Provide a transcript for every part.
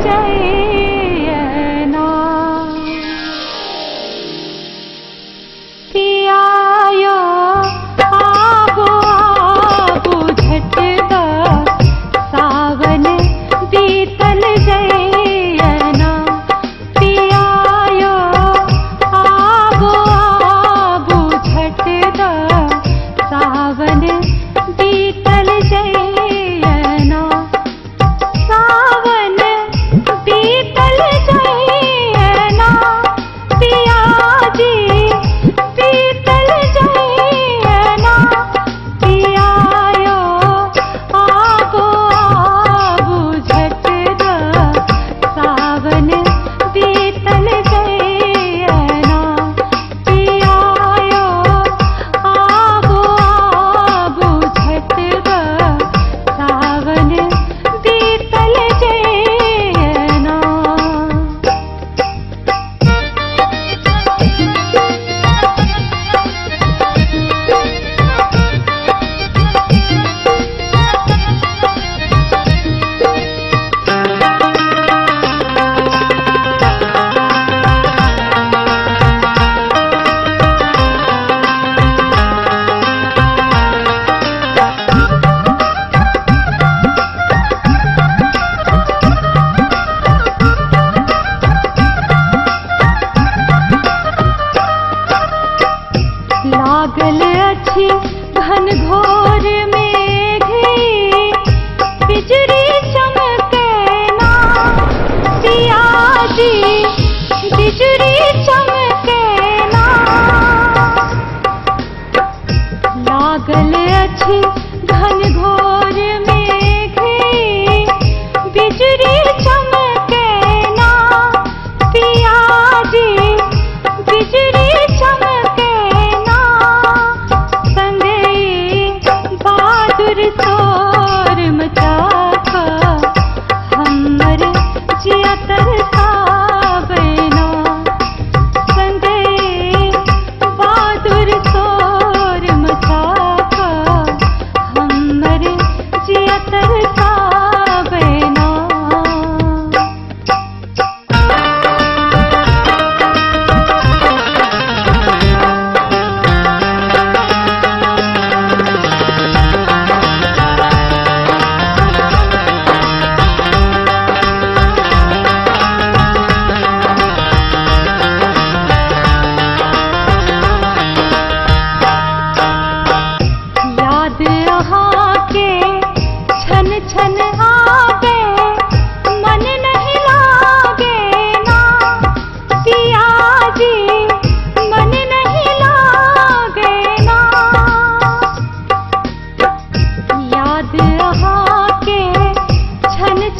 जाए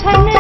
छन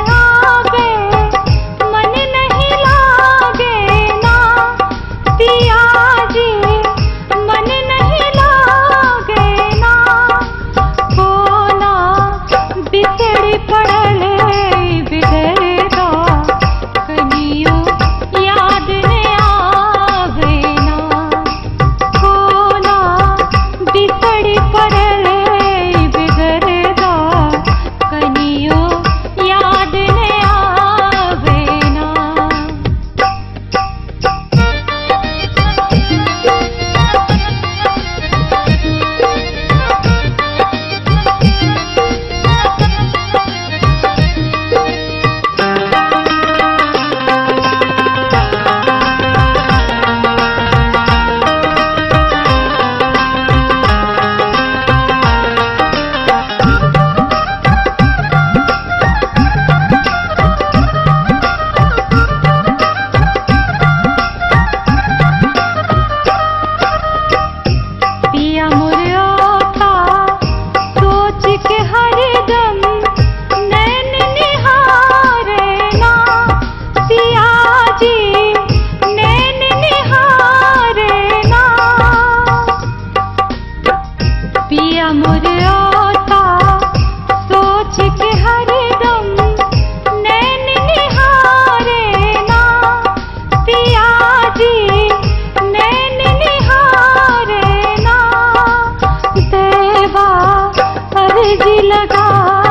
लगा